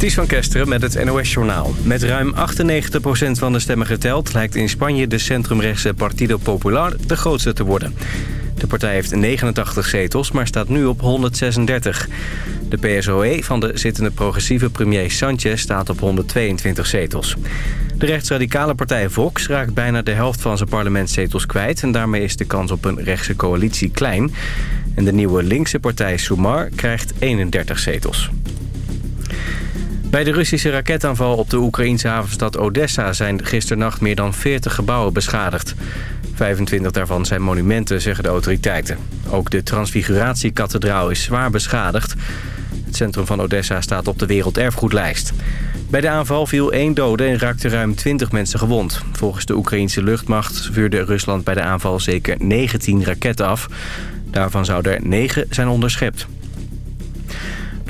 Ties van Kesteren met het NOS-journaal. Met ruim 98% van de stemmen geteld... lijkt in Spanje de centrumrechtse Partido Popular de grootste te worden. De partij heeft 89 zetels, maar staat nu op 136. De PSOE van de zittende progressieve premier Sanchez staat op 122 zetels. De rechtsradicale partij Vox raakt bijna de helft van zijn parlementszetels kwijt... en daarmee is de kans op een rechtse coalitie klein. En de nieuwe linkse partij Sumar krijgt 31 zetels. Bij de Russische raketaanval op de Oekraïnse havenstad Odessa... zijn gisternacht meer dan 40 gebouwen beschadigd. 25 daarvan zijn monumenten, zeggen de autoriteiten. Ook de Transfiguratiekathedraal is zwaar beschadigd. Het centrum van Odessa staat op de werelderfgoedlijst. Bij de aanval viel één dode en raakte ruim 20 mensen gewond. Volgens de Oekraïnse luchtmacht vuurde Rusland bij de aanval zeker 19 raketten af. Daarvan zouden er 9 zijn onderschept.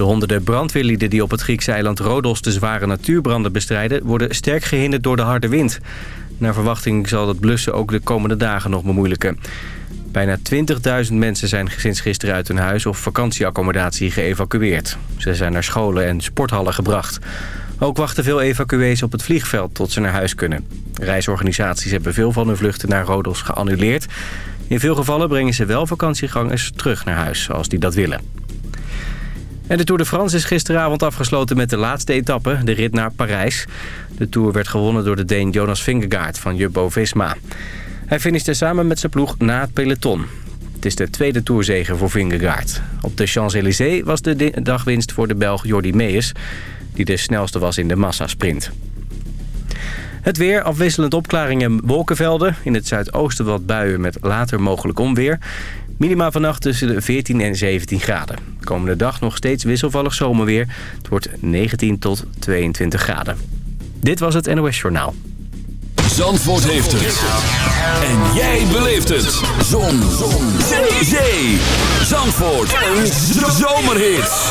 De honderden brandweerlieden die op het Griekse eiland Rodos de zware natuurbranden bestrijden... worden sterk gehinderd door de harde wind. Naar verwachting zal het blussen ook de komende dagen nog bemoeilijken. Bijna 20.000 mensen zijn sinds gisteren uit hun huis of vakantieaccommodatie geëvacueerd. Ze zijn naar scholen en sporthallen gebracht. Ook wachten veel evacuees op het vliegveld tot ze naar huis kunnen. Reisorganisaties hebben veel van hun vluchten naar Rodos geannuleerd. In veel gevallen brengen ze wel vakantiegangers terug naar huis als die dat willen. En de Tour de France is gisteravond afgesloten met de laatste etappe, de rit naar Parijs. De Tour werd gewonnen door de Deen Jonas Vingegaard van Jumbo-Visma. Hij finishte samen met zijn ploeg na het peloton. Het is de tweede Tourzege voor Vingegaard. Op de Champs-Élysées was de dagwinst voor de Belg Jordi Mees... die de snelste was in de massasprint. Het weer, afwisselend opklaringen wolkenvelden. In het zuidoosten wat buien met later mogelijk onweer. Minima vannacht tussen de 14 en 17 graden. Komende dag nog steeds wisselvallig zomerweer. Het wordt 19 tot 22 graden. Dit was het NOS Journaal. Zandvoort heeft het. En jij beleeft het. Zon. Zon. Zee. Zee. Zandvoort. Een zomerhit.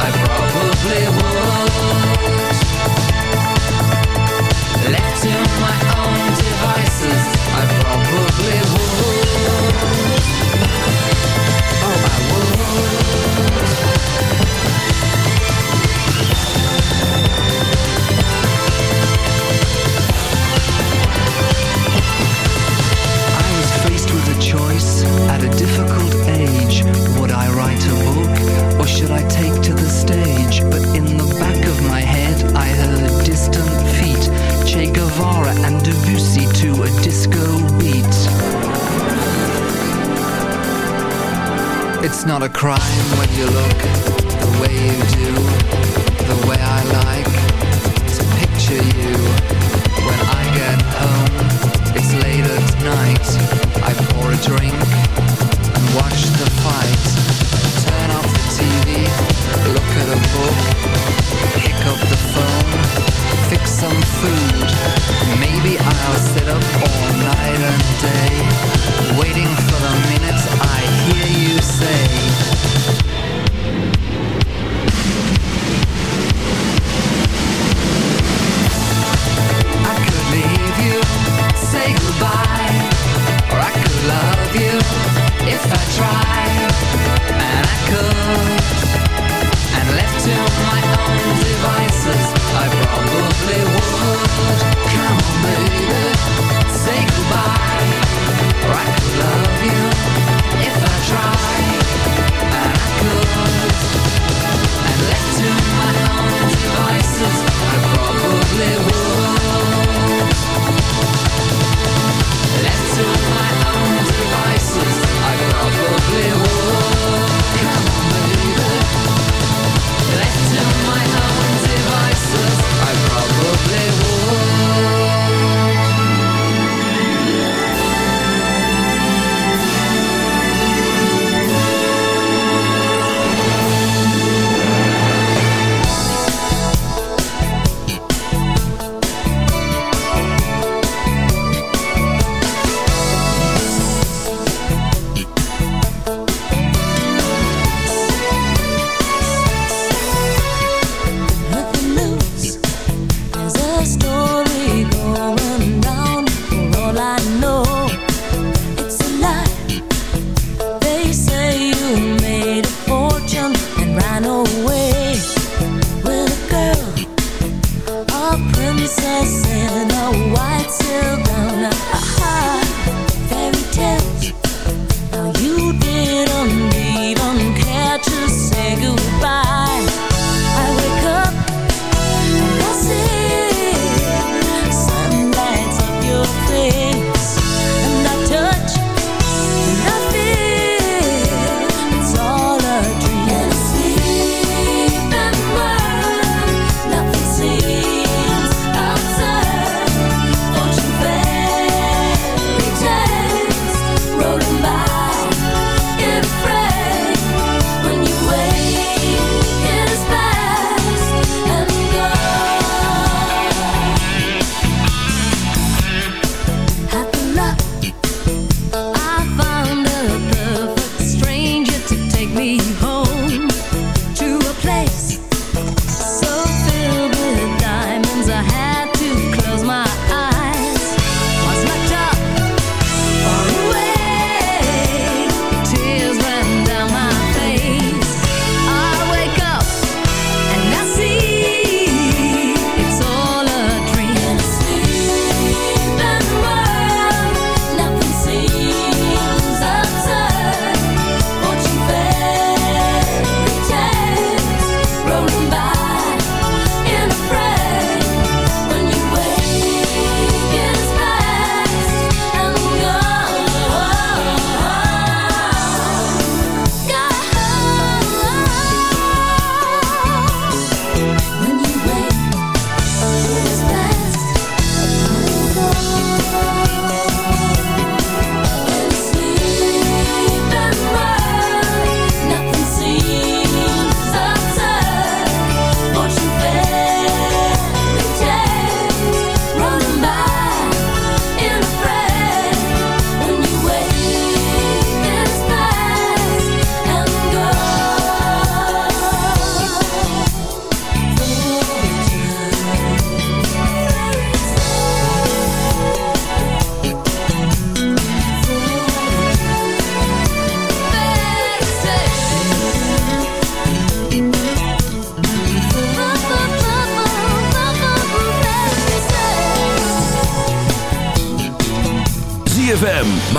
I probably would. not a crime when you look the way you do, the way I like to picture you when I get home.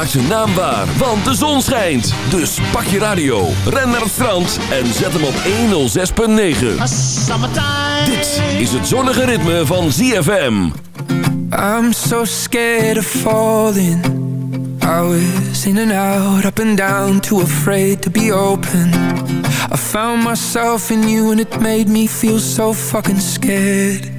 Zijn naam waar, want de zon schijnt. Dus pak je radio, ren naar het strand en zet hem op 106.9. Dit is het zonnige ritme van ZFM. I'm so scared of falling. I was in and out, up and down, too afraid to be open. I found myself in you and it made me feel so fucking scared.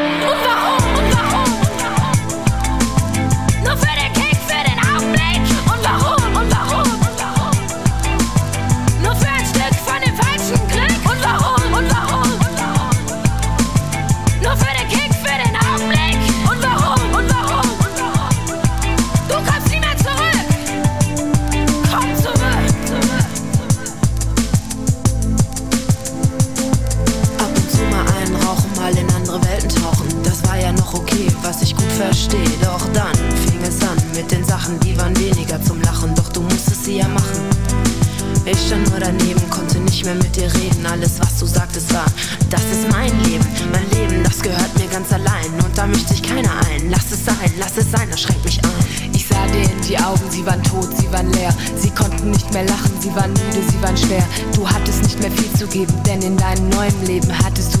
Sie ja machen. Ich stand nur daneben, konnte nicht mehr mit dir reden. Alles, was du sagtest, war, das ist mein Leben. Mein Leben, das gehört mir ganz allein. Und da mischt sich keiner ein. Lass es sein, lass es sein, das schränkt mich ein. Ich sah dir in die Augen, sie waren tot, sie waren leer. Sie konnten nicht mehr lachen, sie waren müde, sie waren schwer. Du hattest nicht mehr viel zu geben, denn in deinem neuen Leben hattest du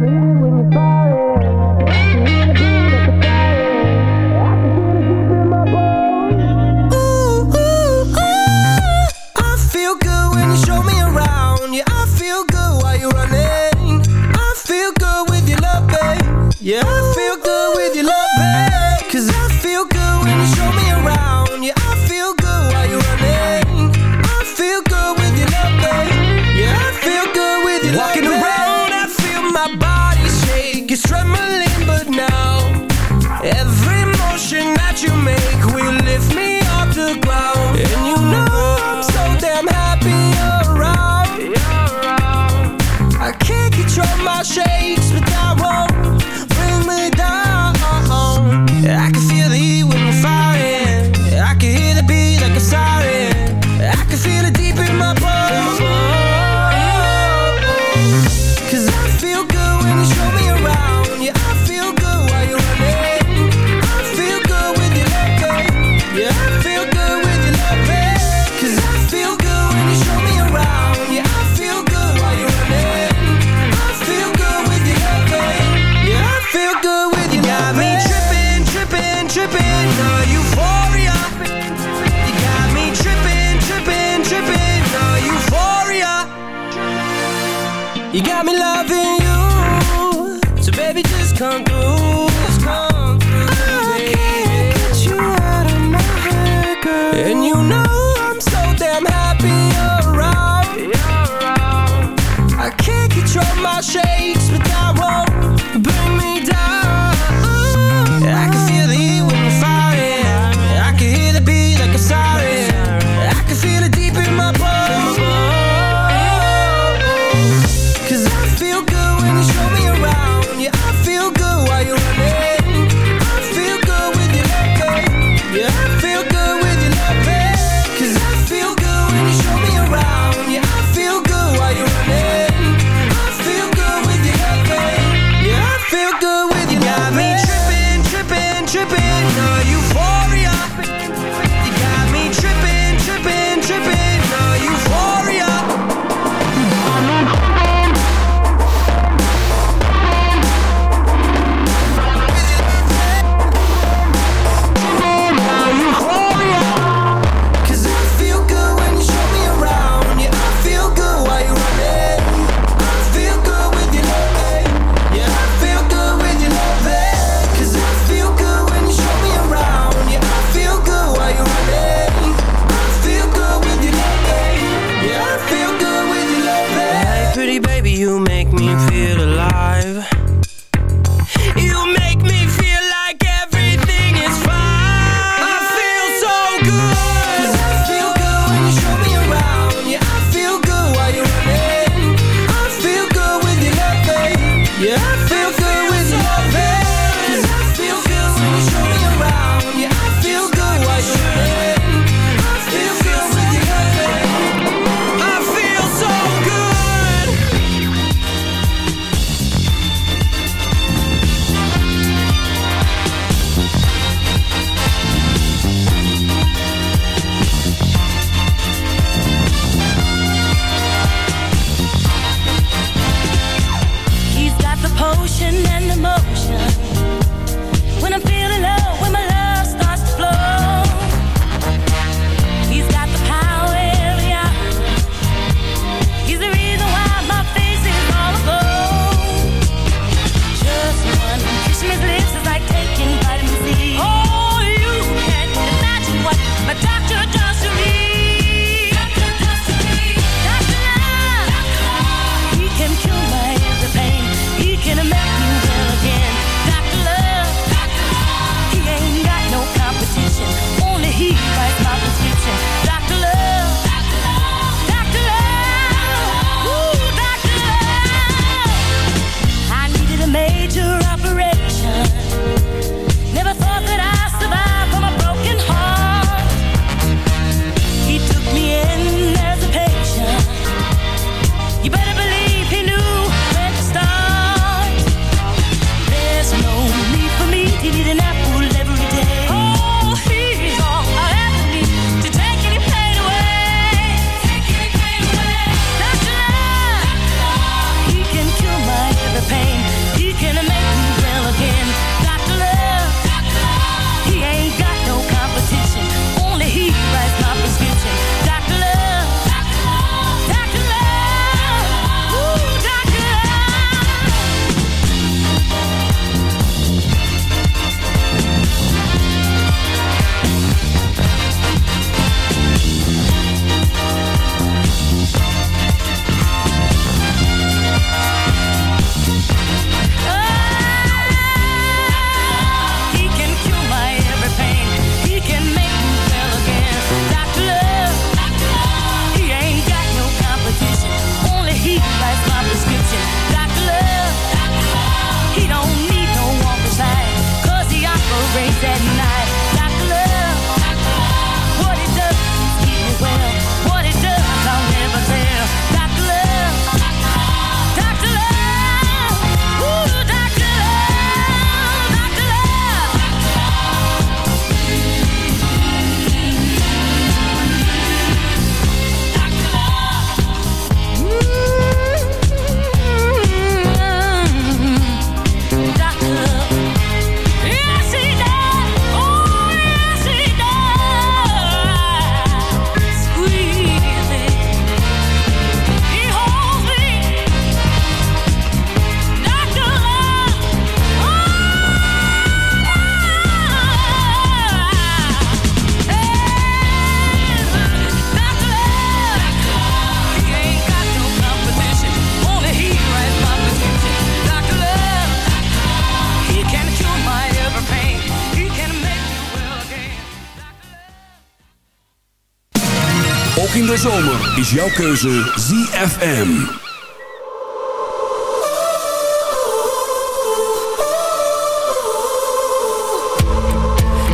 in de zomer is jouw keuze ZFM.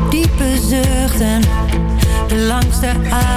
Diepe zuchten, de langste adem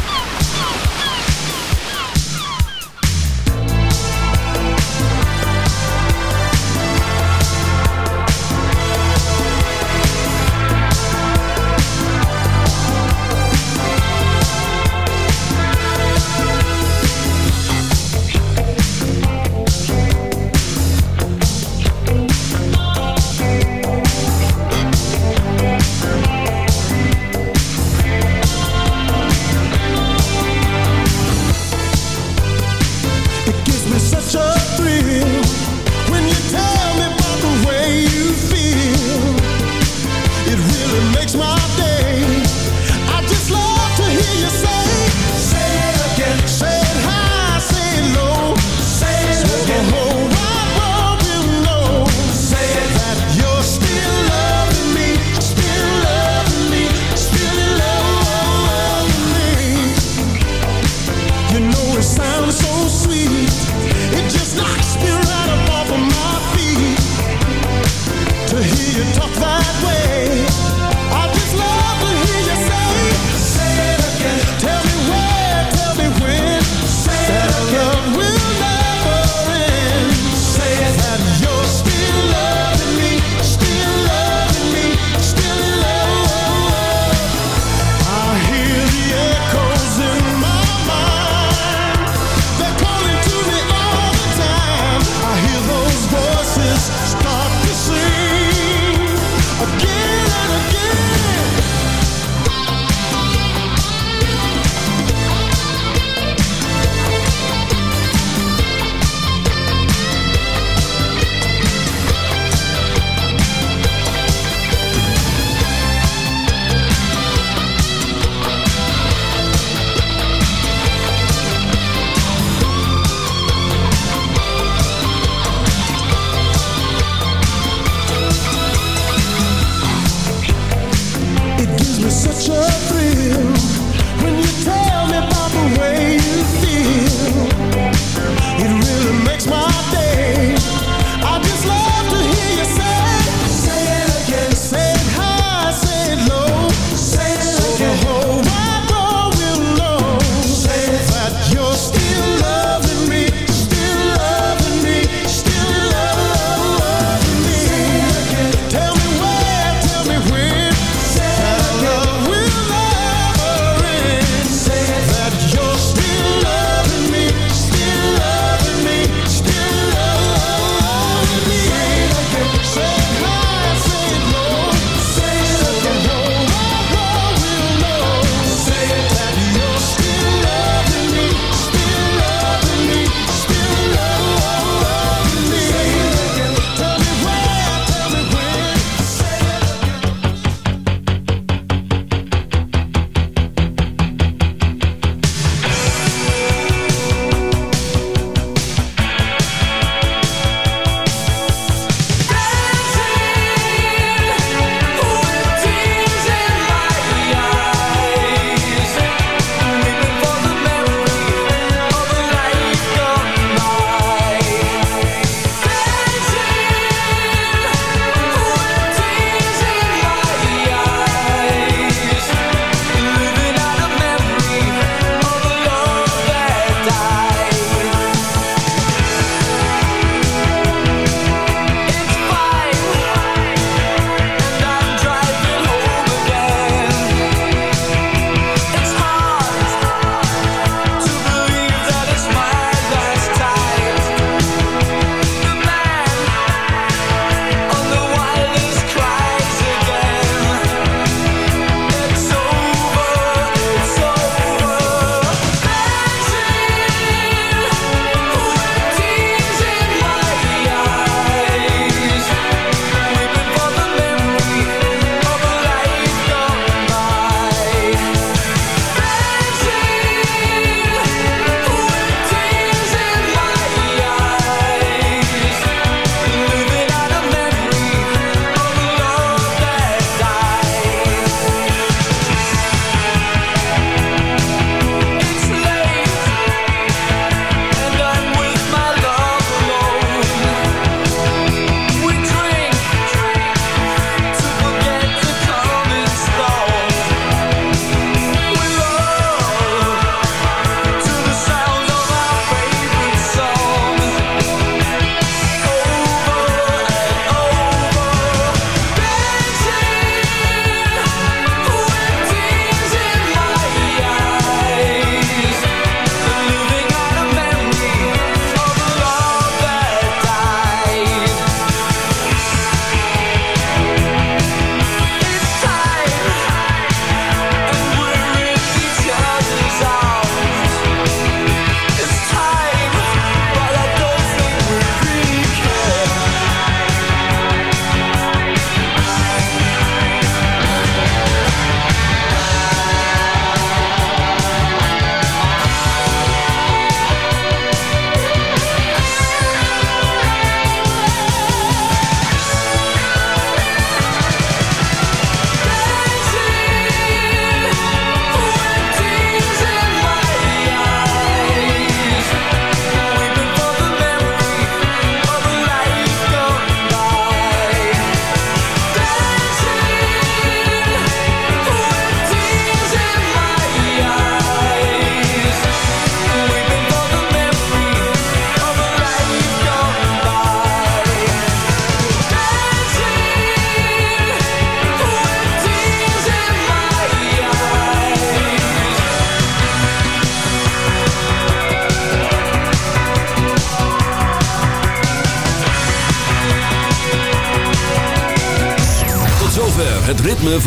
again